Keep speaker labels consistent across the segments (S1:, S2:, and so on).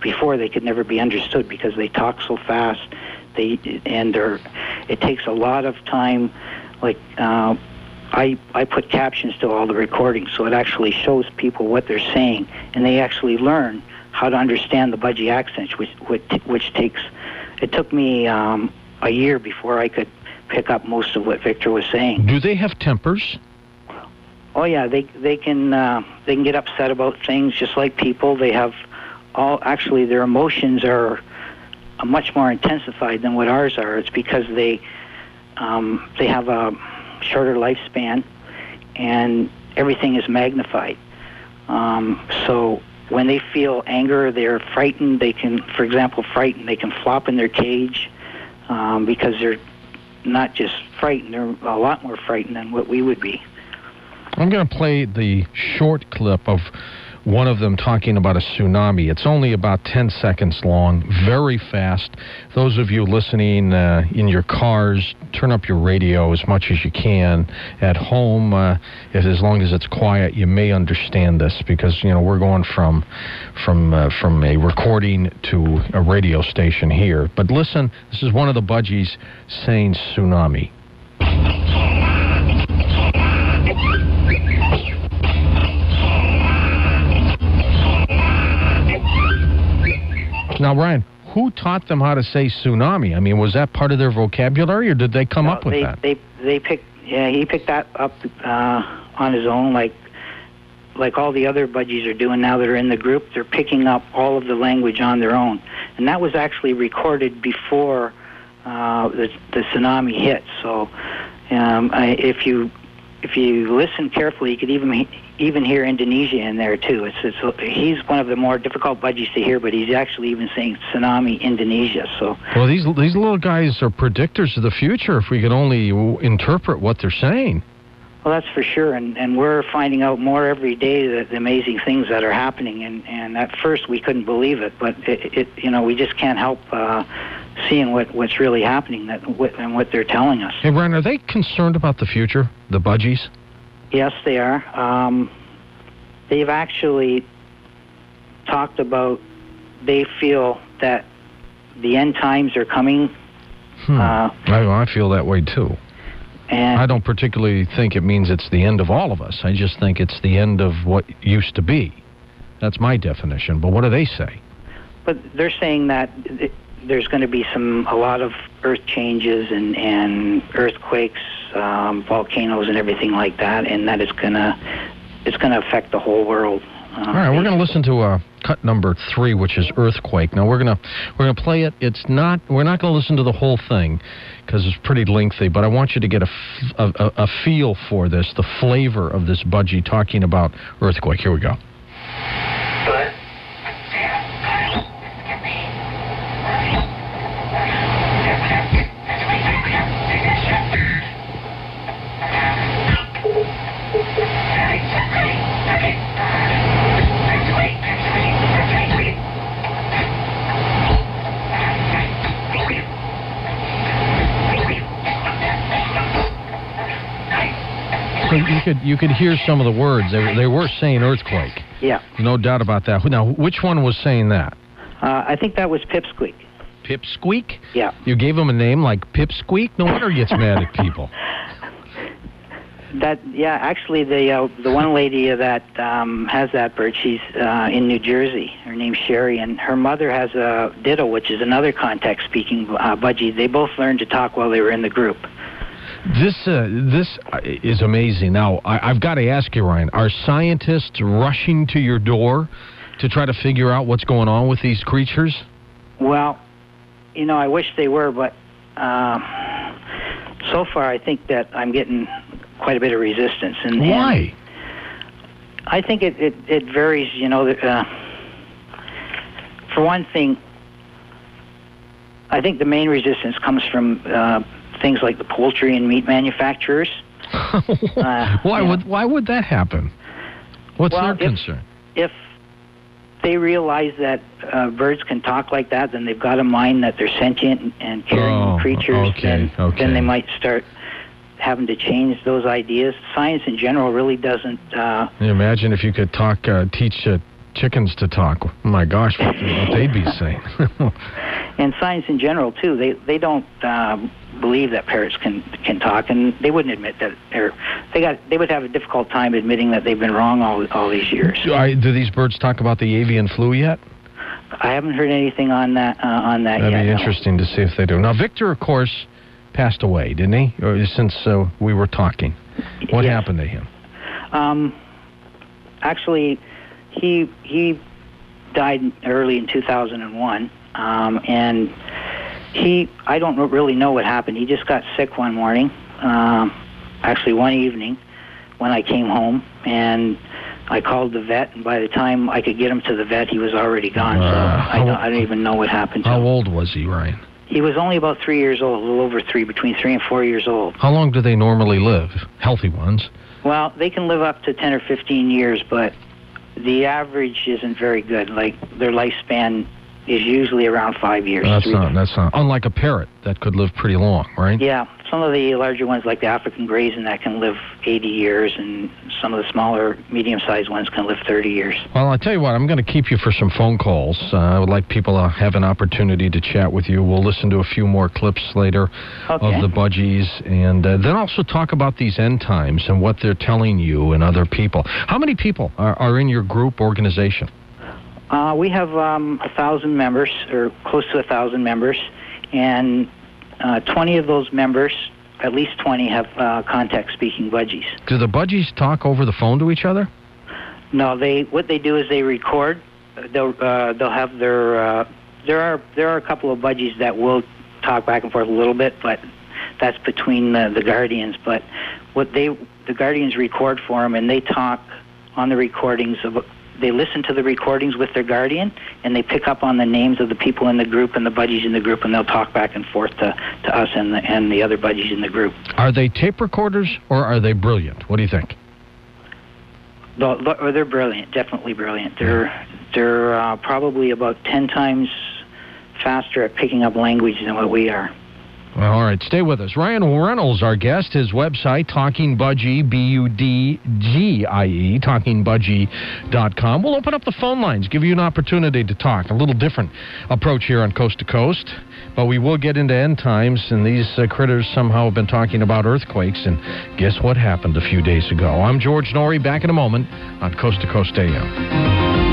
S1: before they could never be understood because they talk so fast. They and they're. It takes a lot of time. Like uh, I I put captions to all the recordings, so it actually shows people what they're saying, and they actually learn how to understand the budgie accents, which which, which takes. It took me um, a year before I could pick up most of what Victor was saying.
S2: Do they have tempers?
S1: Oh yeah, they they can uh, they can get upset about things just like people. They have all actually their emotions are much more intensified than what ours are. It's because they um, they have a shorter lifespan and everything is magnified. Um, so when they feel anger, they're frightened. They can, for example, frightened. They can flop in their cage um, because they're not just frightened; they're a lot more frightened than what we would be.
S2: I'm going to play the short clip of one of them talking about a tsunami. It's only about 10 seconds long, very fast. Those of you listening uh, in your cars, turn up your radio as much as you can. At home, uh, if, as long as it's quiet, you may understand this because you know we're going from from uh, from a recording to a radio station here. But listen, this is one of the budgies saying tsunami. Now, Ryan, who taught them how to say tsunami? I mean, was that part of their vocabulary, or did they come
S1: No,
S2: up with
S1: they,
S2: that?
S1: They they picked yeah he picked that up uh, on his own like like all the other budgies are doing now that are in the group. They're picking up all of the language on their own, and that was actually recorded before uh, the the tsunami hit. So um, I, if you if you listen carefully, you could even even hear Indonesia in there too. It's, it's he's one of the more difficult budgies to hear, but he's actually even saying tsunami Indonesia. So
S2: Well, these these little guys are predictors of the future. If we could only w- interpret what they're saying.
S1: Well, that's for sure, and and we're finding out more every day that the amazing things that are happening. And and at first we couldn't believe it, but it, it you know we just can't help uh, seeing what what's really happening that what, and what they're telling us.
S2: Hey, Ryan, are they concerned about the future? The budgies?
S1: Yes, they are. Um, they've actually talked about they feel that the end times are coming,
S2: Hmm.
S1: uh,
S2: I, I feel that way too.
S1: and
S2: I don't particularly think it means it's the end of all of us. I just think it's the end of what used to be. That's my definition. But what do they say?
S1: But they're saying that it, there's going to be some a lot of earth changes and and earthquakes, um, volcanoes, and everything like that, and that is gonna it's to affect the whole world. Uh,
S2: All right, we're going to listen to uh, cut number three, which is earthquake. Now we're going to we're going to play it. It's not we're not going to listen to the whole thing because it's pretty lengthy. But I want you to get a, f- a- a feel for this, the flavor of this budgie talking about earthquake. Here we go. You could you could hear some of the words. They were, they were saying earthquake.
S1: Yeah,
S2: No doubt about that. Now, which one was saying that?
S1: uh, I think that was Pipsqueak.
S2: Pipsqueak?
S1: Yeah.
S2: You gave him a name like Pipsqueak? No wonder he gets mad at people.
S1: That yeah, actually the uh, the one lady that um, has that bird, she's uh, in New Jersey. Her name's Sherry, and her mother has a ditto, which is another contact speaking uh, budgie. They both learned to talk while they were in the group.
S2: This uh, this uh, is amazing. Now, I, I've got to ask you, Ryan, are scientists rushing to your door to try to figure out what's going on with these creatures?
S1: Well, you know, I wish they were, but uh, so far I think that I'm getting quite a bit of resistance. And and
S2: Why?
S1: I think it, it, it varies, you know. Uh, for one thing, I think the main resistance comes from uh, things like the poultry and meat manufacturers.
S2: why
S1: yeah.
S2: would why would that happen? What's
S1: Well,
S2: their
S1: if-
S2: concern?
S1: If they realize that uh, birds can talk like that, then they've got to mind that they're sentient and caring
S2: Oh,
S1: creatures.
S2: okay,
S1: then,
S2: okay.
S1: then they might start having to change those ideas. Science in general really doesn't. Uh,
S2: imagine if you could talk, uh, teach uh, chickens to talk. My gosh, what, what they'd be saying.
S1: and science in general too. They they don't um, believe that parrots can can talk, and they wouldn't admit that. Or they got they would have a difficult time admitting that they've been wrong all all these years.
S2: Do, I, do these birds talk about the avian flu yet?
S1: I haven't heard anything on that uh, on that
S2: That'd
S1: yet.
S2: be
S1: no.
S2: interesting to see if they do. Now, Victor, of course, passed away, didn't he? Or since uh, we were talking, what
S1: Yes.
S2: happened to him?
S1: Um, actually, he he died early in 2001, um, and he I don't really know what happened. He just got sick one morning, um, actually one evening, when I came home, and I called the vet. And by the time I could get him to the vet, he was already gone. so
S2: Uh,
S1: I don't I don't even know what happened to
S2: How
S1: him.
S2: old was he, Ryan?
S1: He was only about three years old, a little over three, between three and four years old.
S2: How long do they normally live? Healthy ones.
S1: Well, they can live up to 10 or 15 years, but the average isn't very good. Like their lifespan is usually around five years.
S2: That's not. That's not. Unlike a parrot that could live pretty long, right?
S1: Yeah, some of the larger ones, like the African greys, and that can live 80 years, and some of the smaller, medium-sized ones can live 30 years.
S2: Well, I tell you what, I'm going to keep you for some phone calls. Uh, I would like people to have an opportunity to chat with you. We'll listen to a few more clips later
S1: Okay.
S2: of the budgies, and uh, then also talk about these end times and what they're telling you and other people. How many people are, are in your group organization?
S1: Uh, we have um, a thousand members, or close to a thousand members, and uh, 20 of those members, at least 20, have uh, contact-speaking budgies.
S2: Do the budgies talk over the phone to each other?
S1: No, they what they do is they record. They'll uh, they'll have their uh, there are there are a couple of budgies that will talk back and forth a little bit, but that's between the, the guardians. But what they the guardians record for them, and they talk on the recordings of. They listen to the recordings with their guardian, and they pick up on the names of the people in the group and the buddies in the group, and they'll talk back and forth to, to us and the and the other buddies in the group.
S2: Are they tape recorders or are they brilliant? What do you think?
S1: The, they're brilliant, definitely brilliant. They're they're uh, probably about ten times faster at picking up language than what we are.
S2: Well, all right, stay with us. Ryan Reynolds, our guest, his website, Talking Budgie, B U D G I E, talkingbudgie.com. We'll open up the phone lines, give you an opportunity to talk. A little different approach here on Coast to Coast, but we will get into end times, and these uh, critters somehow have been talking about earthquakes, and guess what happened a few days ago? I'm George Noory, back in a moment on Coast to Coast AM.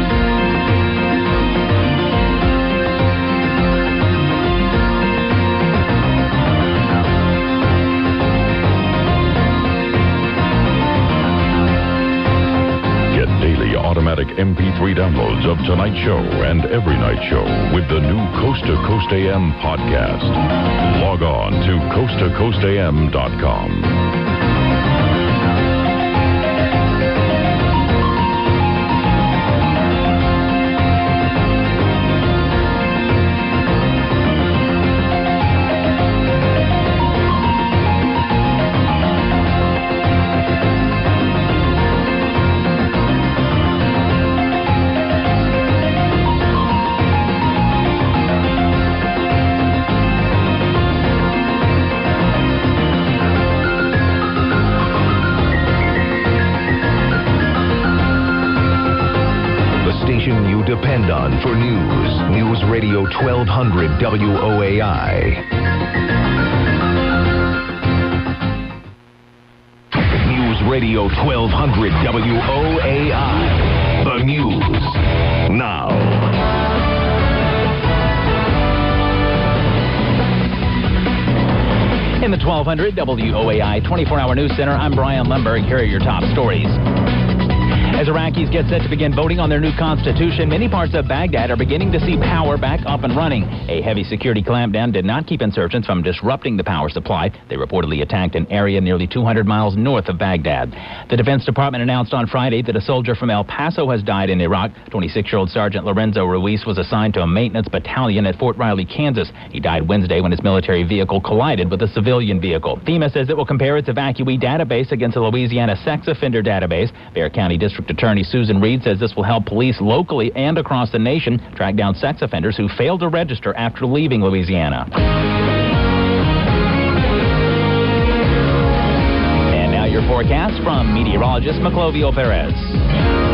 S3: MP3 downloads of tonight's show and every night show with the new Coast to Coast AM podcast. Log on to coasttocoastam.com.
S4: station you depend on for news. News Radio 1200 WOAI. News Radio 1200 WOAI. The news now.
S5: In the 1200 WOAI 24 hour news center, I'm Brian Lemberg. Here are your top stories. As Iraqis get set to begin voting on their new constitution, many parts of Baghdad are beginning to see power back up and running. A heavy security clampdown did not keep insurgents from disrupting the power supply. They reportedly attacked an area nearly 200 miles north of Baghdad. The Defense Department announced on Friday that a soldier from El Paso has died in Iraq. 26 year old Sergeant Lorenzo Ruiz was assigned to a maintenance battalion at Fort Riley, Kansas. He died Wednesday when his military vehicle collided with a civilian vehicle. FEMA says it will compare its evacuee database against the Louisiana sex offender database. Bexar County District Attorney Susan Reed says this will help police locally and across the nation track down sex offenders who failed to register after leaving Louisiana. And now your forecast from meteorologist Maclovio Perez.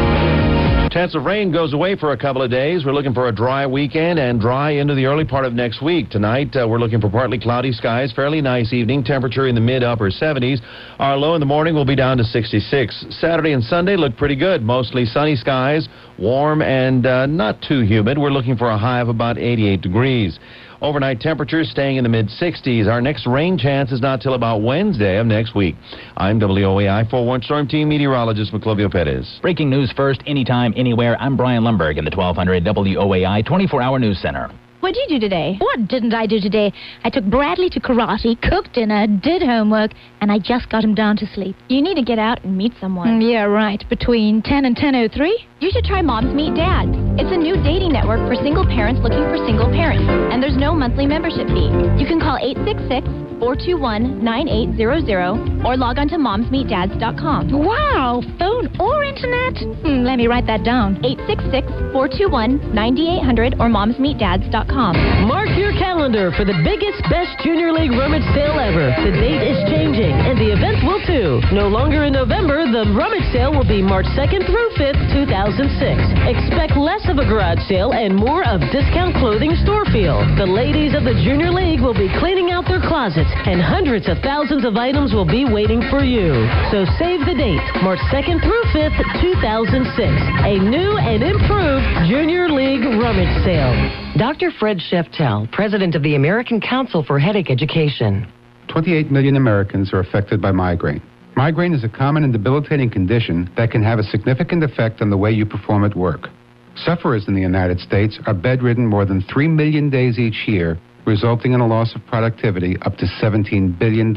S6: Chance of rain goes away for a couple of days. We're looking for a dry weekend and dry into the early part of next week. Tonight, uh, we're looking for partly cloudy skies, fairly nice evening, temperature in the mid upper 70s. Our low in the morning will be down to 66. Saturday and Sunday look pretty good. Mostly sunny skies, warm and uh, not too humid. We're looking for a high of about 88 degrees. Overnight temperatures staying in the mid 60s. Our next rain chance is not till about Wednesday of next week. I'm WOAI 4 Storm Team meteorologist Maclovio Perez.
S5: Breaking news first, anytime, anywhere. I'm Brian Lumberg in the 1200 WOAI 24 hour news center.
S7: What'd you do today?
S8: What didn't I do today? I took Bradley to karate, cooked dinner, did homework, and I just got him down to sleep.
S7: You need to get out and meet someone.
S8: Mm, yeah, right. Between 10 and 10.03?
S7: You should try Moms Meet Dads. It's a new dating network for single parents looking for single parents, and there's no monthly membership fee. You can call 866 421 9800 or log on to momsmeetdads.com.
S8: Wow, phone or internet? Hmm, let me write that down.
S7: 866 421 9800 or momsmeetdads.com.
S9: Mark your calendar for the biggest, best Junior League rummage sale ever. The date is changing, and the event will too. No longer in November, the rummage sale will be March 2nd through 5th, 2006. Expect less of a garage sale and more of discount clothing store feel. The ladies of the Junior League will be cleaning out their closets, and hundreds of thousands of items will be waiting for you. So save the date, March 2nd through 5th, 2006. A new and improved Junior League rummage sale.
S10: Dr. Fred Sheftell, President of the American Council for Headache Education.
S11: 28 million Americans are affected by migraine. Migraine is a common and debilitating condition that can have a significant effect on the way you perform at work. Sufferers in the United States are bedridden more than 3 million days each year, resulting in a loss of productivity up to $17 billion.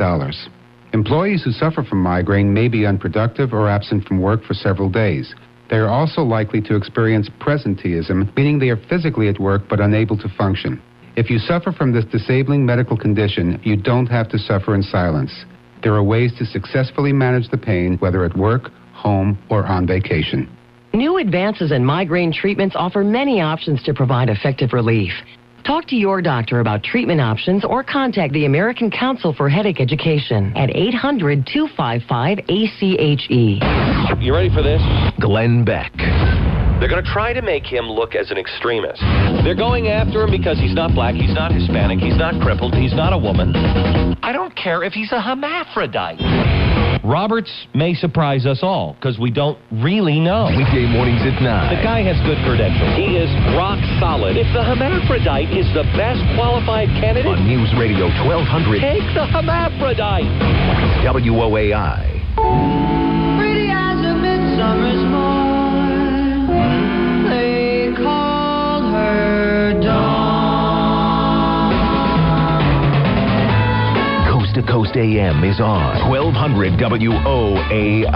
S11: Employees who suffer from migraine may be unproductive or absent from work for several days. They are also likely to experience presenteeism, meaning they are physically at work but unable to function. If you suffer from this disabling medical condition, you don't have to suffer in silence. There are ways to successfully manage the pain, whether at work, home, or on vacation.
S10: New advances in migraine treatments offer many options to provide effective relief. Talk to your doctor about treatment options or contact the American Council for Headache Education at 800 255 ACHE.
S6: You ready for this?
S4: Glenn Beck.
S12: They're going to try to make him look as an extremist.
S6: They're going after him because he's not black, he's not Hispanic, he's not crippled, he's not a woman.
S12: I don't care if he's a hermaphrodite.
S6: Roberts may surprise us all because we don't really know.
S4: Weekday mornings at 9.
S6: The guy has good credentials.
S12: He is rock solid. If the hermaphrodite is the best qualified candidate,
S4: On News Radio 1200
S12: take the hermaphrodite.
S4: WOAI.
S13: Pretty as a midsummer's morn,
S4: Coast to Coast AM is on 1200 WOAI.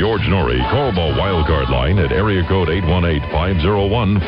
S3: George Noory, call the wildcard line at area code 818-501-4109.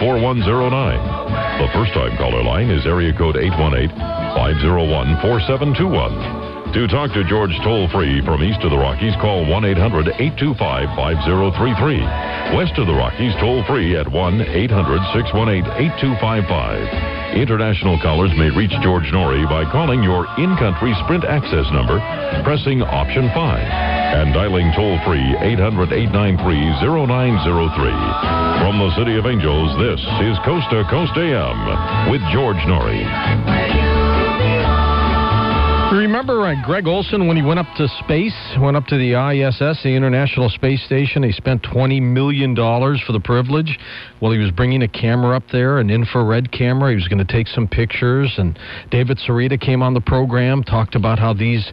S3: The first-time caller line is area code 818-501-4721. To talk to George toll-free from east of the Rockies, call 1-800-825-5033. West of the Rockies, toll-free at 1-800-618-8255. International callers may reach George Noory by calling your in-country Sprint access number, pressing option 5, and dialing toll-free 800-893-0903. From the City of Angels, this is Coast to Coast AM with George Noory.
S2: Remember uh, Greg Olsen when he went up to space, went up to the ISS, the International Space Station? He spent $20 million for the privilege. Well, he was bringing a camera up there, an infrared camera. He was going to take some pictures. And David Sereda came on the program, talked about how these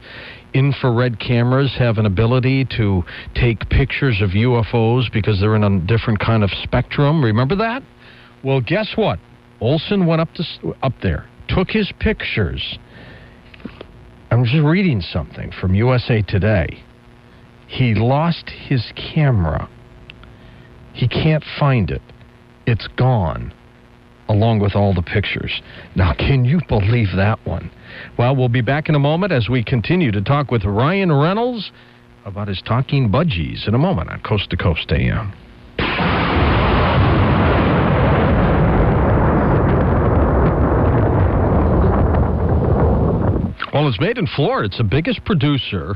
S2: infrared cameras have an ability to take pictures of UFOs because they're in a different kind of spectrum. Remember that? Well, guess what? Olsen went up to up there, took his pictures. I'm just reading something from USA Today. He lost his camera. He can't find it. It's gone, along with all the pictures. Now, can you believe that one? Well, we'll be back in a moment as we continue to talk with Ryan Reynolds about his talking budgies in a moment on Coast to Coast AM. Well, it's made in Florida. It's the biggest producer,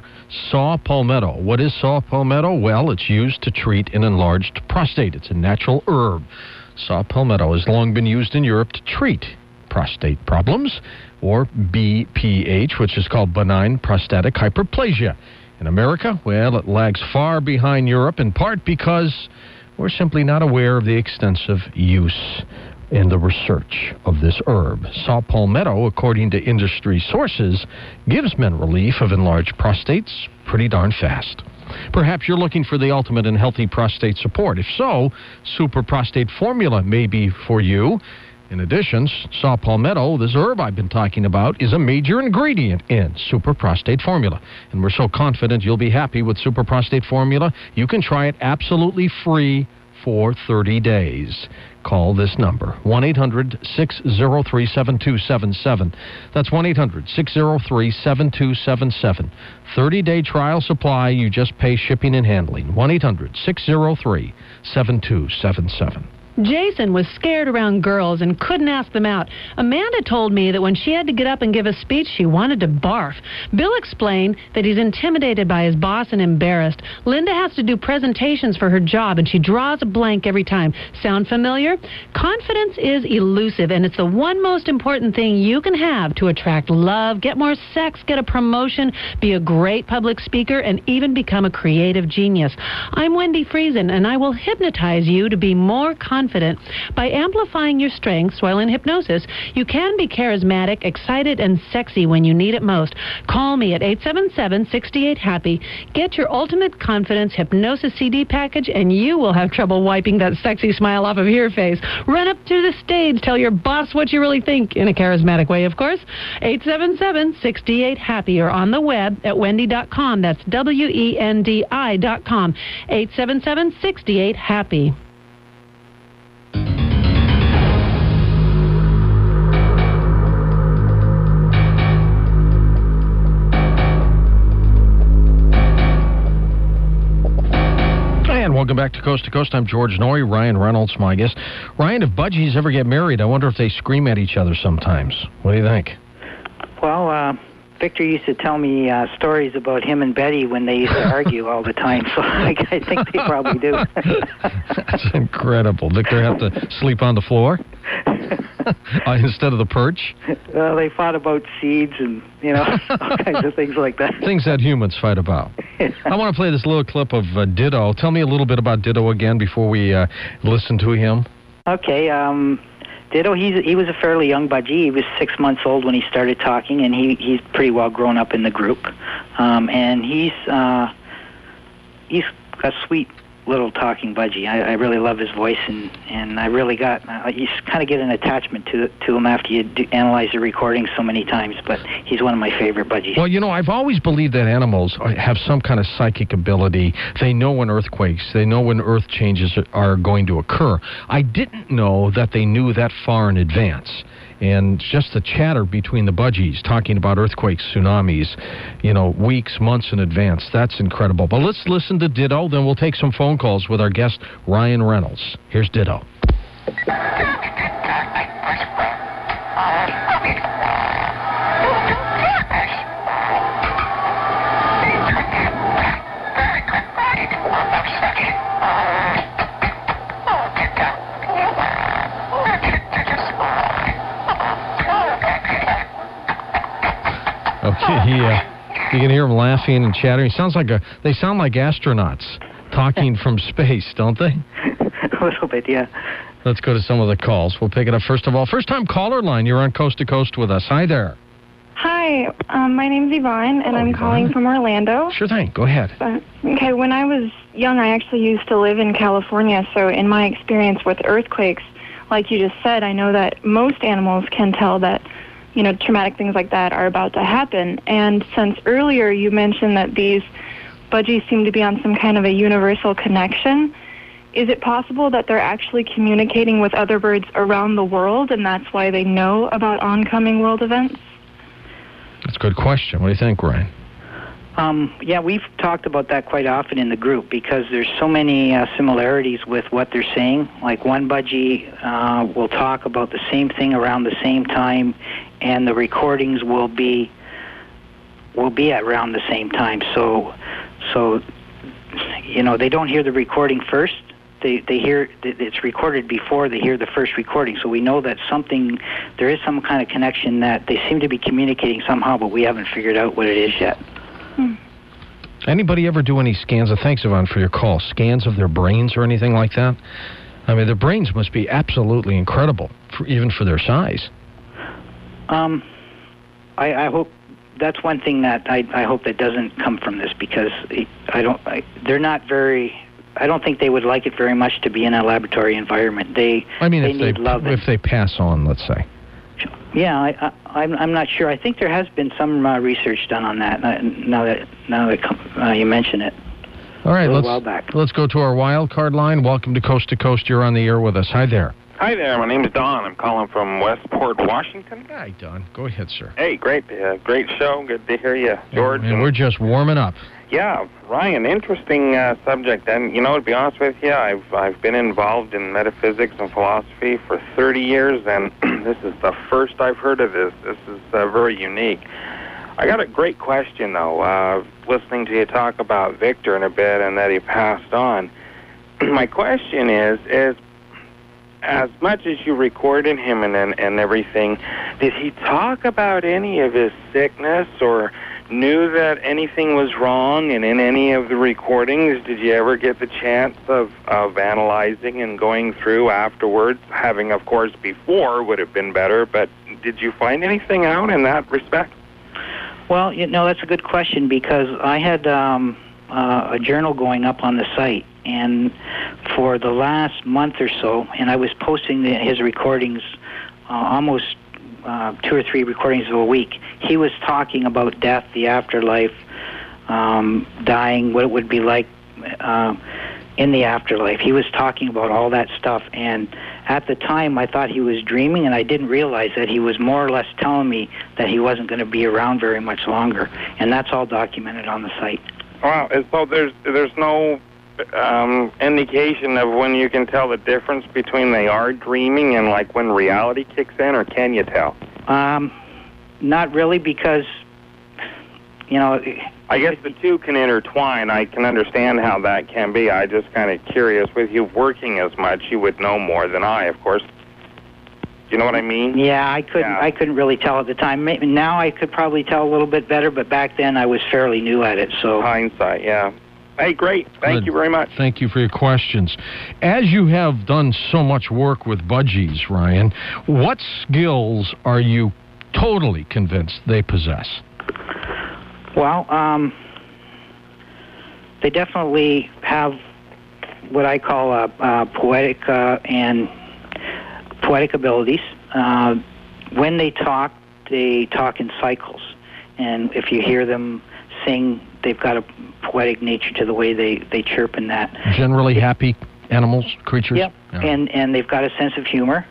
S2: saw palmetto. What is saw palmetto? Well, it's used to treat an enlarged prostate. It's a natural herb. Saw palmetto has long been used in Europe to treat prostate problems, or BPH, which is called benign prostatic hyperplasia. In America, well, it lags far behind Europe, in part because we're simply not aware of the extensive use and the research of this herb. Saw palmetto, according to industry sources, gives men relief of enlarged prostates pretty darn fast. Perhaps you're looking for the ultimate in healthy prostate support. If so, Super Prostate Formula may be for you. In addition, saw palmetto, this herb I've been talking about, is a major ingredient in Super Prostate Formula. And we're so confident you'll be happy with Super Prostate Formula, you can try it absolutely free for 30 days. Call this number 1 800 603 7277. That's 1 800 603 7277. 30 day trial supply. You just pay shipping and handling. 1 800 603 7277.
S14: Jason was scared around girls and couldn't ask them out. Amanda told me that when she had to get up and give a speech, she wanted to barf. Bill explained that he's intimidated by his boss and embarrassed. Linda has to do presentations for her job and she draws a blank every time. Sound familiar? Confidence is elusive and it's the one most important thing you can have to attract love, get more sex, get a promotion, be a great public speaker, and even become a creative genius. I'm Wendi Friesen and I will hypnotize you to be more confident. By amplifying your strengths while in hypnosis, you can be charismatic, excited, and sexy when you need it most. Call me at 877-68-HAPPY. Get your ultimate confidence hypnosis CD package and you will have trouble wiping that sexy smile off of your face. Run up to the stage, tell your boss what you really think in a charismatic way, of course. 877-68-HAPPY or on the web at wendi.com. That's E W-E-N-D-I dot com. 877-68-HAPPY.
S2: Welcome back to Coast to Coast. I'm George Noory. Ryan Reynolds, my guest. Ryan, if budgies ever get married, I wonder if they scream at each other sometimes. What do you think?
S1: Well, uh, Victor used to tell me uh, stories about him and Betty when they used to argue all the time, so I, I think they probably do.
S2: That's incredible. Victor have to sleep on the floor uh, instead of the perch.
S1: well, they fought about seeds and you know all kinds of things like that.
S2: Things that humans fight about. I want to play this little clip of uh, Ditto. Tell me a little bit about Ditto again before we uh, listen to him.
S1: Okay, um, Ditto. He's he was a fairly young budgie. He was six months old when he started talking, and he he's pretty well grown up in the group. Um, and he's uh, he's a sweet little talking budgie. I, I really love his voice, and and I really got uh, you kind of get an attachment to to him after you do, analyze the recording so many times. But he's one of my favorite budgies.
S2: Well, you know, I've always believed that animals have some kind of psychic ability. They know when earthquakes, they know when earth changes are- are going to occur. I didn't know that they knew that far in advance. And just the chatter between the budgies talking about earthquakes, tsunamis, you know, weeks, months in advance. That's incredible. But let's listen to Ditto, then we'll take some phone calls with our guest, Ryan Reynolds. Here's Ditto. Okay, he, uh, you can hear them laughing and chattering. He sounds like a. They sound like astronauts talking from space, don't they?
S1: a little bit, yeah.
S2: Let's go to some of the calls. We'll pick it up first of all. First time caller line. You're on coast to coast with us. Hi there.
S15: Hi, um, my name's Yvonne, and I'm calling from Orlando.
S2: Sure thing. Go ahead.
S15: Uh, okay, when I was young, I actually used to live in California, so in my experience with earthquakes, like you just said, I know that most animals can tell that, you know, traumatic things like that are about to happen. And since earlier you mentioned that these budgies seem to be on some kind of a universal connection, is it possible that they're actually communicating with other birds around the world and that's why they know about oncoming world events?
S2: That's a good question. What do you think, Ryan?
S1: Um, yeah, we've talked about that quite often in the group because there's so many uh, similarities with what they're saying. Like one budgie uh, will talk about the same thing around the same time, and the recordings will be will be at around the same time. So, so you know, they don't hear the recording first. They they hear it's recorded before they hear the first recording. So we know that something there is some kind of connection that they seem to be communicating somehow, but we haven't figured out what it is yet. Hmm.
S2: Anybody ever do any scans? Of, thanks, Yvonne, for your call. Scans of their brains or anything like that? I mean, their brains must be absolutely incredible, for, even for their size.
S1: Um, I, I hope that's one thing that I, I hope that doesn't come from this because I don't. I, they're not very. I don't think they would like it very much to be in a laboratory environment. They
S2: I mean,
S1: they
S2: if
S1: need
S2: they
S1: love.
S2: if they pass on, let's say.
S1: Yeah, I, I, I'm I'm not sure. I think there has been some uh, research done on that. uh, Now that now that uh, you mention it.
S2: All right,
S1: A
S2: let's
S1: while back.
S2: let's go to our wild card line. Welcome to Coast to Coast. You're on the air with us. Hi there.
S16: Hi there, my name is Don. I'm calling from Westport, Washington.
S2: Hi, Don. Go ahead, sir.
S16: Hey, great, uh, great show. Good to hear you, George.
S2: And we're just warming up.
S16: Yeah, Ryan, interesting uh, subject. And you know, to be honest with you, I've I've been involved in metaphysics and philosophy for 30 years, and this is the first I've heard of this. This is uh, very unique. I got a great question though. Uh, listening to you talk about Victor in a bit, and that he passed on. My question is: is as much as you recorded him and and, and everything, did he talk about any of his sickness or knew that anything was wrong and in any of the recordings? Did you ever get the chance of of analyzing and going through afterwards? Having of course before would have been better but did you find anything out in that respect?
S1: Well, you know that's a good question because I had um, uh, a journal going up on the site, and for the last month or so, and I was posting the, his recordings uh, almost uh, two or three recordings a week. He was talking about death, the afterlife, um, dying, what it would be like uh, in the afterlife. He was talking about all that stuff, and at the time I thought he was dreaming, and I didn't realize that he was more or less telling me that he wasn't going to be around very much longer, and that's all documented on the site.
S16: wow so there's there's no um indication of when you can tell the difference between they are dreaming and like when reality kicks in or can you tell
S1: Um, not really, because you know.
S16: I guess the two can intertwine. I can understand how that can be. I just kind of curious. With you working as much, you would know more than I, of course. You know what I mean?
S1: Yeah, I couldn't. I couldn't really tell at the time. Maybe now I could probably tell a little bit better, but back then I was fairly new at it. So
S16: hindsight, yeah. Hey, great. Thank
S2: Good.
S16: you very much.
S2: Thank you for your questions. As you have done so much work with budgies, Ryan, what skills are you totally convinced they possess?
S1: Well, um, they definitely have what I call uh, uh, poetic uh, and poetic abilities. Uh, when they talk, they talk in cycles, and if you hear them sing, they've got a poetic nature to the way they they chirp and that.
S2: Generally happy animals, creatures?
S1: Yep. And and they've got a sense of humor.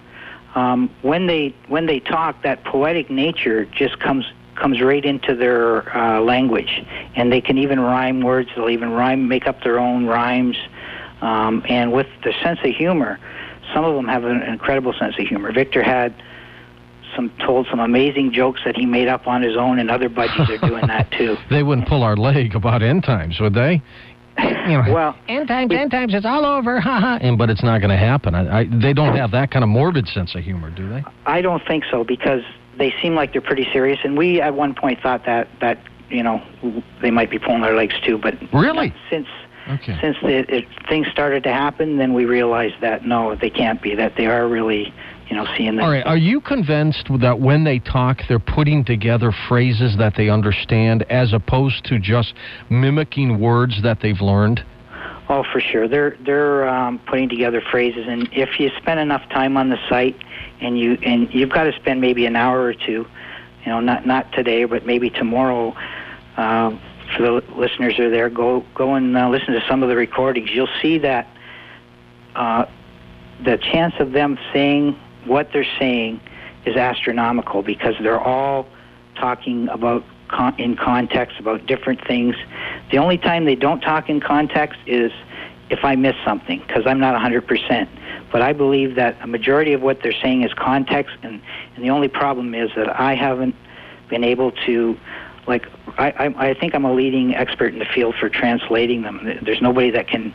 S1: Um, when they when they talk, that poetic nature just comes comes right into their uh, language, and they can even rhyme words. They'll even rhyme, make up their own rhymes, um, and with the sense of humor, some of them have an incredible sense of humor. Victor had some told some amazing jokes that he made up on his own, and other buddies are doing that too.
S2: They wouldn't pull our leg about end times, would they? You know,
S1: Well,
S2: end times, end times, it's all over, ha ha. And but it's not going to happen. I, I, they don't have that kind of morbid sense of humor, do they?
S1: I don't think so because they seem like they're pretty serious, and we at one point thought that that you know they might be pulling their legs too, but
S2: Really?
S1: since
S2: Okay.
S1: since the, it, things started to happen, then we realized that no, they can't be. That they are really you know seeing that.
S2: All right. Are you convinced that when they talk, they're putting together phrases that they understand as opposed to just mimicking words that they've learned?
S1: Oh, for sure. They're they're um, putting together phrases, and if you spend enough time on the site, and you and you've got to spend maybe an hour or two, you know, not not today, but maybe tomorrow. Uh, for the listeners who are there, go go and uh, listen to some of the recordings. You'll see that uh, the chance of them saying what they're saying is astronomical because they're all talking about con- in context about different things. The only time they don't talk in context is if I miss something because I'm not 100%. But I believe that a majority of what they're saying is context, and, and the only problem is that I haven't been able to, like, I, I, I think I'm a leading expert in the field for translating them. There's nobody that can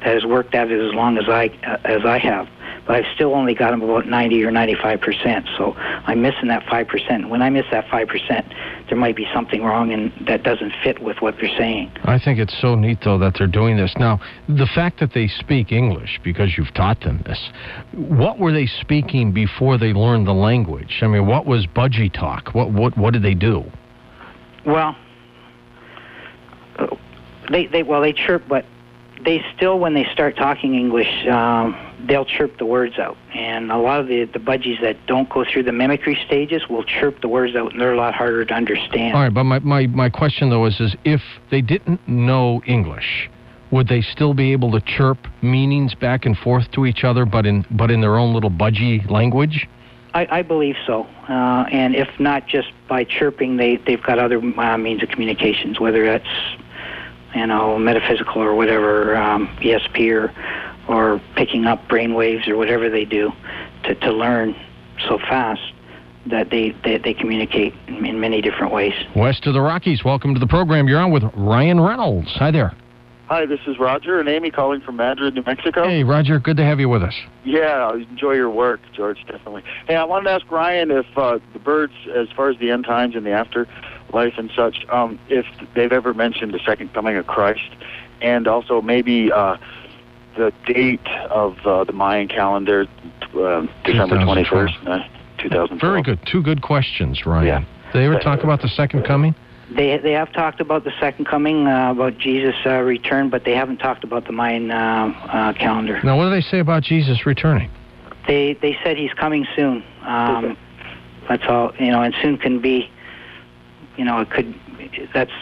S1: that has worked at it as long as I uh, as I have. But I've still only got them about 90 or 95 percent. So I'm missing that five percent. When I miss that five percent, there might be something wrong and that doesn't fit with what they're saying.
S2: I think it's so neat, though, that they're doing this. Now, the fact that they speak English, because you've taught them this, what were they speaking before they learned the language? I mean, what was budgie talk? What, what, what did they do?
S1: Well, uh, they they well they chirp, but they still when they start talking English, um, they'll chirp the words out. And a lot of the the budgies that don't go through the mimicry stages will chirp the words out, and they're a lot harder to understand.
S2: All right, but my, my, my question, though, is, is if they didn't know English, would they still be able to chirp meanings back and forth to each other, but in, but in their own little budgie language?
S1: I, I believe so. Uh, and if not just by chirping, they they've got other uh, means of communications, whether that's you know metaphysical or whatever um, ESP or or picking up brain waves or whatever they do to to learn so fast that they they, they communicate in, in many different ways.
S2: West of the Rockies, welcome to the program. You're on with Ryan Reynolds. Hi there.
S17: Hi, this is Roger and Amy calling from Madrid, New Mexico.
S2: Hey, Roger, good to have you with us.
S17: Yeah, enjoy your work, George, definitely. Hey, I wanted to ask Ryan if uh, the birds, as far as the end times and the afterlife and such, um, if they've ever mentioned the second coming of Christ, and also maybe uh, the date of uh, the Mayan calendar, uh, December 21st, uh, 2012.
S2: Very good. Two good questions, Ryan. Did they ever talk about the second coming?
S1: They they have talked about the second coming, uh, about Jesus' uh, return, but they haven't talked about the Mayan uh, uh, calendar.
S2: Now, what do they say about Jesus returning?
S1: They they said he's coming soon. Um, that's all you know, and soon can be, you know, it could that's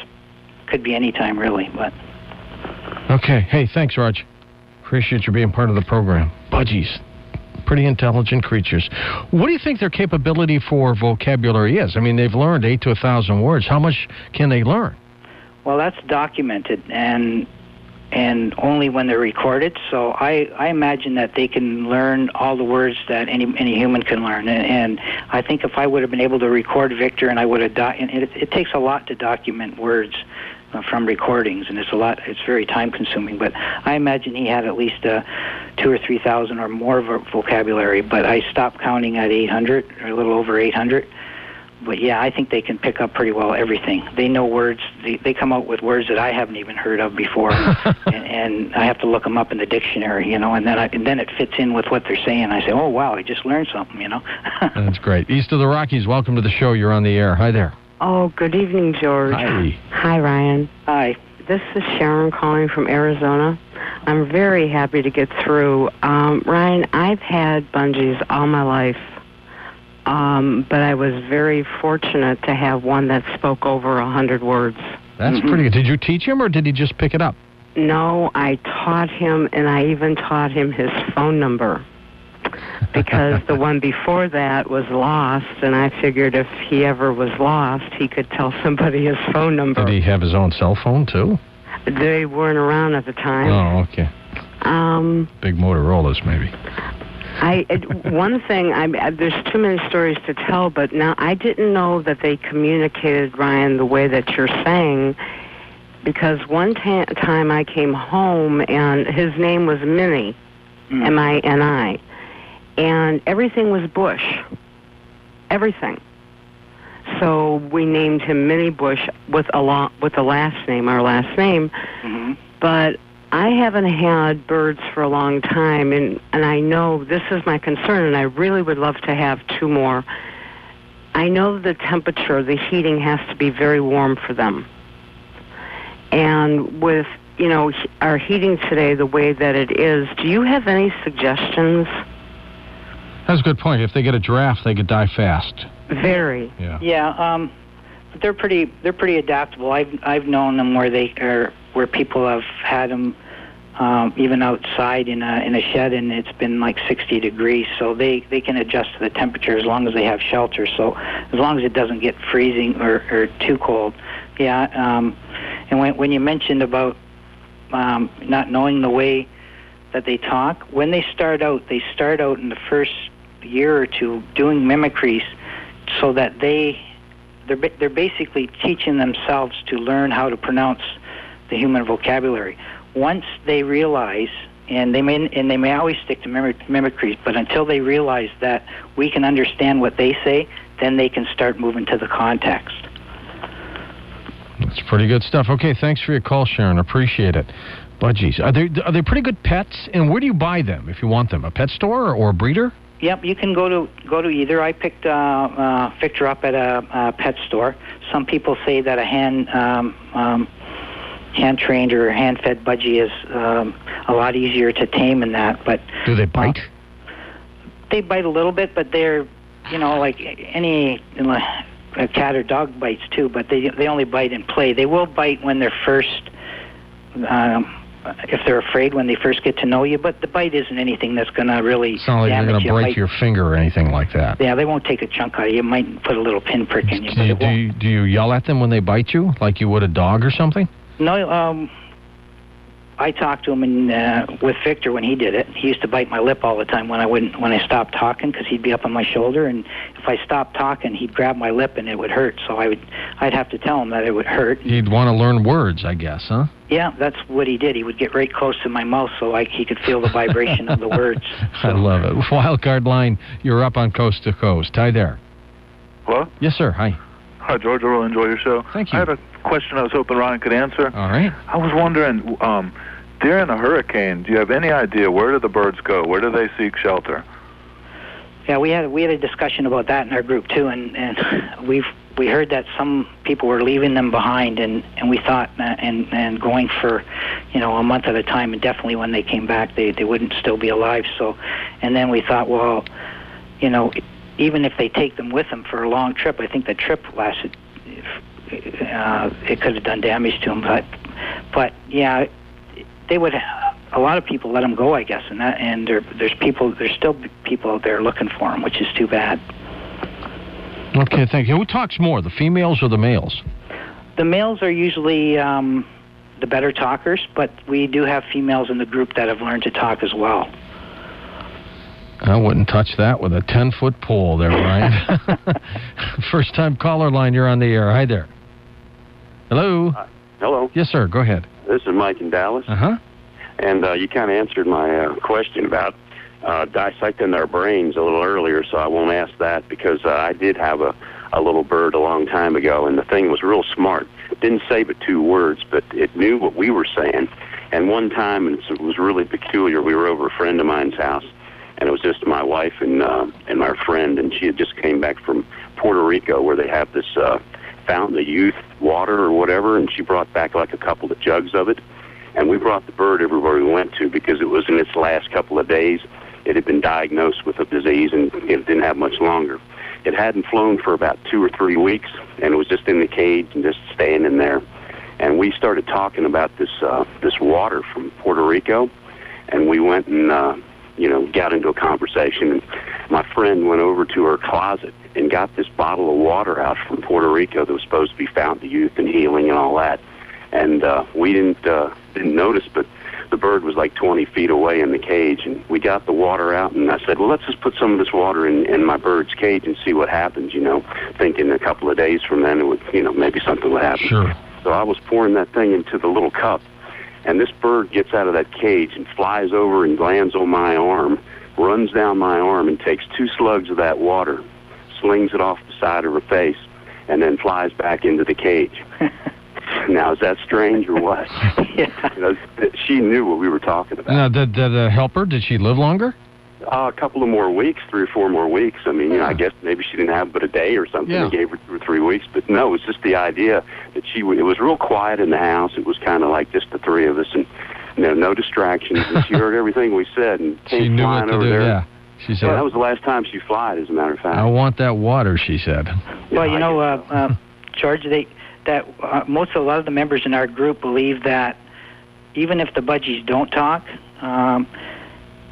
S1: could be any time really, but
S2: Okay. Hey, thanks, Raj. Appreciate you being part of the program. Budgies. Pretty intelligent creatures. What do you think their capability for vocabulary is? I mean, they've learned eight to a thousand words. How much can they learn?
S1: well, that's documented and and only when they're recorded. So I I imagine that they can learn all the words that any any human can learn. And, and I think if I would have been able to record Victor and I would have do- and it, it takes a lot to document words uh, from recordings, and it's a lot. It's very time consuming. But I imagine he had at least uh, two or three thousand or more vo- vocabulary. But I stopped counting at 800 or a little over 800. But yeah, I think they can pick up pretty well everything. They know words. They, they come out with words that I haven't even heard of before, and, and I have to look them up in the dictionary, you know. And then I, and then it fits in with what they're saying. I say, oh wow, I just learned something, you know.
S2: That's great. East of the Rockies, welcome to the show. You're on the air. Hi there.
S18: Oh, good evening, George.
S2: Hi.
S18: Hi, Ryan.
S1: Hi.
S18: This is Sharon calling from Arizona. I'm very happy to get through. Um, Ryan, I've had budgies all my life, um, but I was very fortunate to have one that spoke over a hundred words.
S2: That's pretty good. Did you teach him or did he just pick it up?
S18: No, I taught him, and I even taught him his phone number because the one before that was lost, and I figured if he ever was lost, he could tell somebody his phone number.
S2: Did he have his own cell phone too?
S18: They weren't around at the time.
S2: Oh, okay.
S18: Um,
S2: Big Motorola's maybe.
S18: I it, one thing I, there's too many stories to tell, but now I didn't know that they communicated Ryan the way that you're saying, because one ta- time I came home and his name was Minnie, mm. M I N I, and everything was Bush, everything. So we named him Minnie Bush with a lot with the last name, our last name, mm-hmm. but I haven't had birds for a long time, and, and I know this is my concern, and I really would love to have two more. I know the temperature, the heating has to be very warm for them. And with you know, our heating today the way that it is, do you have any suggestions?
S2: That's a good point. If they get a draft, they could die fast.
S18: Very.
S2: Yeah.
S1: Yeah, um, but they're pretty they're pretty adaptable. I've I've known them where they are where people have had them um, even outside in a in a shed and it's been like 60 degrees, so they they can adjust to the temperature as long as they have shelter. So as long as it doesn't get freezing or, or too cold, yeah. Um, and when when you mentioned about um, not knowing the way that they talk, when they start out, they start out in the first year or two doing mimicries so that they they're they're basically teaching themselves to learn how to pronounce the human vocabulary. Once they realize, and they may and they may always stick to mimic- mimicries, but until they realize that we can understand what they say, then they can start moving to the context.
S2: That's pretty good stuff. Okay, thanks for your call, Sharon. Appreciate it. Budgies, are they are they pretty good pets? And where do you buy them if you want them? A pet store or a breeder?
S1: Yep, you can go to go to either. I picked uh, uh, picked her up at a, a pet store. Some people say that a hand um, um, hand trained or hand fed budgie is um, a lot easier to tame than that. But
S2: Do they bite?
S1: they bite a little bit, but they're you know like any a cat or dog bites too. But they they only bite in play. They will bite when they're first. Um, if they're afraid when they first get to know you, but the bite isn't anything that's going to really
S2: It's not like you're
S1: damage
S2: going to break
S1: Might-
S2: your finger or anything like that.
S1: Yeah, they won't take a chunk out of you. It might put a little pinprick in you,
S2: Do you, do, you, do you yell at them when they bite you, like you would a dog or something?
S1: No, um, I talked to him and uh, with Victor when he did it. He used to bite my lip all the time when I wouldn't when I stopped talking because he'd be up on my shoulder, and if I stopped talking, he'd grab my lip and it would hurt. So I would I'd have to tell him that it would hurt.
S2: You'd want to learn words, I guess, huh?
S1: Yeah, that's what he did. He would get right close to my mouth so like he could feel the vibration of the words.
S2: I love it. Wild card line, you're up on coast to coast. Hi there.
S19: Hello?
S2: Yes, sir. Hi.
S19: Hi, George. I really enjoy your show.
S2: Thank you.
S19: I had a question I was hoping Ryan could answer.
S2: All right.
S19: I was wondering, um, during a hurricane, do you have any idea where do the birds go? Where do they seek shelter?
S1: Yeah, we had we had a discussion about that in our group too, and and we've we heard that some people were leaving them behind, and and we thought uh, and and going for, you know, a month at a time, and definitely when they came back, they they wouldn't still be alive. So, and then we thought, well, you know, even if they take them with them for a long trip, I think the trip lasted. Uh, it could have done damage to them, but but yeah, they would. A lot of people let them go, I guess, and that and there, there's people. There's still people out there looking for them, which is too bad.
S2: Okay, thank you. Who talks more, the females or the males?
S1: The males are usually um, the better talkers, but we do have females in the group that have learned to talk as well.
S2: I wouldn't touch that with a 10 foot pole there, Ryan. First time caller line, you're on the air. Hi there. Hello.
S20: Hello.
S2: Yes, sir. Go ahead.
S20: This is Mike in Dallas.
S2: Uh huh.
S20: And uh, you kind of answered my uh, question about uh, dissecting their brains a little earlier, so I won't ask that because uh, I did have a, a little bird a long time ago, and the thing was real smart. It didn't say but two words, but it knew what we were saying. And one time, and it was really peculiar, we were over a friend of mine's house, and it was just my wife and uh, and my friend, and she had just came back from Puerto Rico where they have this uh, fountain of youth water or whatever, and she brought back like a couple of jugs of it. And we brought the bird everywhere we went to because it was in its last couple of days. It had been diagnosed with a disease and it didn't have much longer. It hadn't flown for about two or three weeks, and it was just in the cage and just staying in there. And we started talking about this uh, this water from Puerto Rico, and we went and uh, you know got into a conversation. And my friend went over to her closet and got this bottle of water out from Puerto Rico that was supposed to be fountain of youth and healing and all that. And uh, we didn't uh, didn't notice, but the bird was like 20 feet away in the cage, and we got the water out, and I said, well, let's just put some of this water in, in my bird's cage and see what happens, you know, thinking a couple of days from then it would, you know, maybe something would happen.
S2: Sure.
S20: So I was pouring that thing into the little cup, and this bird gets out of that cage and flies over and lands on my arm, runs down my arm and takes two slugs of that water, slings it off the side of her face, and then flies back into the cage. now, is that strange or what?
S1: yeah.
S20: You know, she knew what we were talking about.
S2: Now, did, did uh, help her? Did she live longer?
S20: Uh, a couple of more weeks, three or four more weeks. I mean, you know, I guess maybe she didn't have but a day or something.
S2: Yeah.
S20: They gave her two or three weeks, but no, it was just the idea that she. w- It was real quiet in the house. It was kind of like just the three of us, and you know, no distractions. And she heard everything we said and came
S2: She knew what
S20: flying
S2: to
S20: over
S2: do.
S20: there.
S2: Yeah. She said,
S20: Yeah, that was the last time she flied, as a matter of fact.
S2: I want that water, she said.
S1: Well, you know, uh, uh, George, they that uh, most a lot of the members in our group believe that even if the budgies don't talk, um,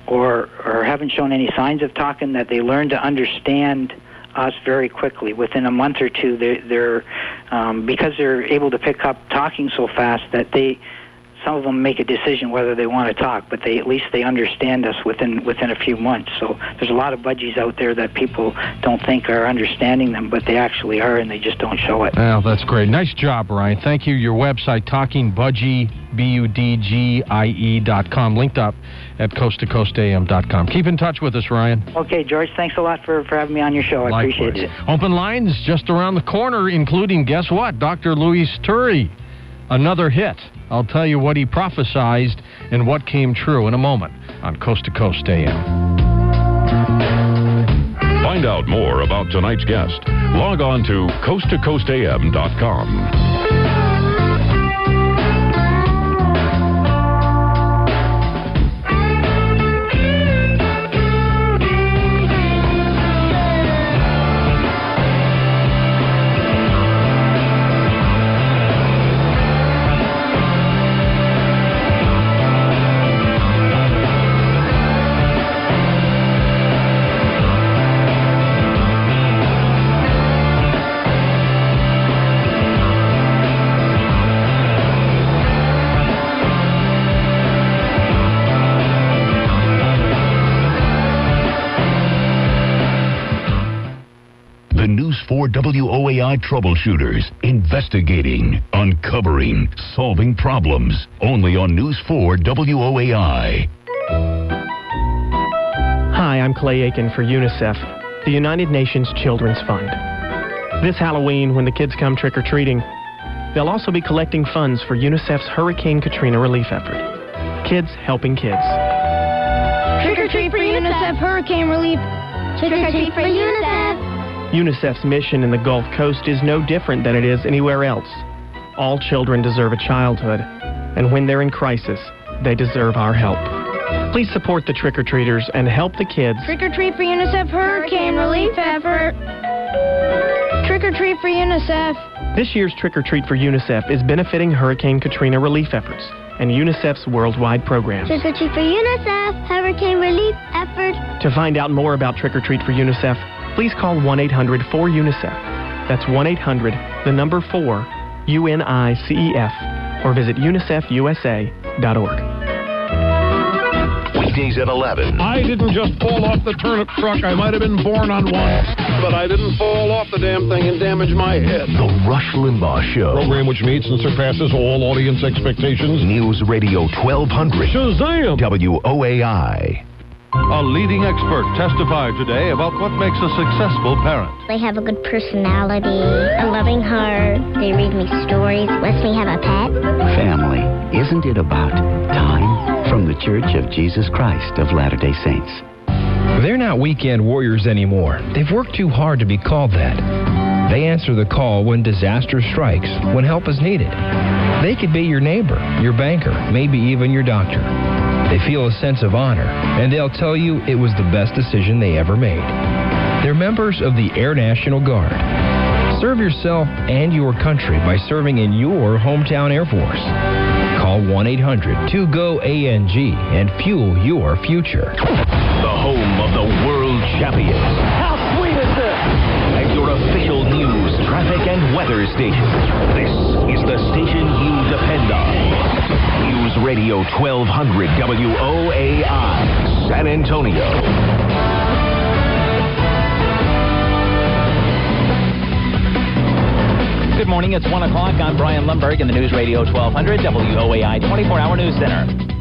S1: or or haven't shown any signs of talking, that they learn to understand us very quickly. Within a month or two, they, they're um, because they're able to pick up talking so fast that they some of them make a decision whether they want to talk, but they at least they understand us within within a few months. So there's a lot of budgies out there that people don't think are understanding them, but they actually are, and they just don't show it.
S2: Well, that's great. Nice job, Ryan. Thank you. Your website, talkingbudgie, B-U-D-G-I-E dot com, linked up at coasttocoastam dot com. Keep in touch with us, Ryan.
S1: Okay, George, thanks a lot for, for having me on your show. I appreciate it.
S2: Open lines just around the corner, including, guess what? Dr. Louis Turi. Another hit. I'll tell you what he prophesized and what came true in a moment on Coast to Coast AM.
S3: Find out more about tonight's guest. Log on to coasttocoastam.com.
S21: WOAI troubleshooters investigating, uncovering, solving problems. Only on News 4 WOAI.
S22: Hi, I'm Clay Aiken for UNICEF, the United Nations Children's Fund. This Halloween, when the kids come trick or treating, they'll also be collecting funds for UNICEF's Hurricane Katrina relief effort. Kids helping kids.
S23: Trick or treat for UNICEF hurricane relief. Trick or treat for UNICEF.
S22: UNICEF's mission in the Gulf Coast is no different than it is anywhere else. All children deserve a childhood, and when they're in crisis, they deserve our help. Please support the trick or treaters and help the kids
S23: Trick or treat for UNICEF hurricane relief effort. Trick or treat for UNICEF.
S22: This year's Trick or Treat for UNICEF is benefiting Hurricane Katrina relief efforts and UNICEF's worldwide programs.
S23: Trick or treat for UNICEF hurricane relief effort.
S22: To find out more about Trick or Treat for UNICEF, please call 1 800 4 UNICEF. That's 1 800, the number 4, U N I C E F, or visit unicefusa.org.
S4: Weekdays at 11.
S24: I didn't just fall off the turnip truck. I might have been born on one, but I didn't fall off the damn thing and damage my head.
S4: The Rush Limbaugh Show.
S24: Program which meets and surpasses all audience expectations.
S4: News Radio 1200.
S24: Shazam!
S4: WOAI.
S25: A leading expert testified today about what makes a successful parent.
S26: They have a good personality, a loving heart. They read me stories, lets me have a pet.
S27: Family, isn't it about time? From the Church of Jesus Christ of Latter day Saints.
S28: They're not weekend warriors anymore. They've worked too hard to be called that. They answer the call when disaster strikes, when help is needed. They could be your neighbor, your banker, maybe even your doctor. They feel a sense of honor, and they'll tell you it was the best decision they ever made. They're members of the Air National Guard. Serve yourself and your country by serving in your hometown Air Force. Call 1 800 2 GO ANG and fuel your future.
S21: The home of the world champions.
S13: How sweet is this?
S21: And your official news, traffic, and weather station. The station you depend on. News Radio 1200 WOAI, San Antonio.
S5: Good morning. It's 1 o'clock. I'm Brian Lumberg in the News Radio 1200 WOAI 24 Hour News Center.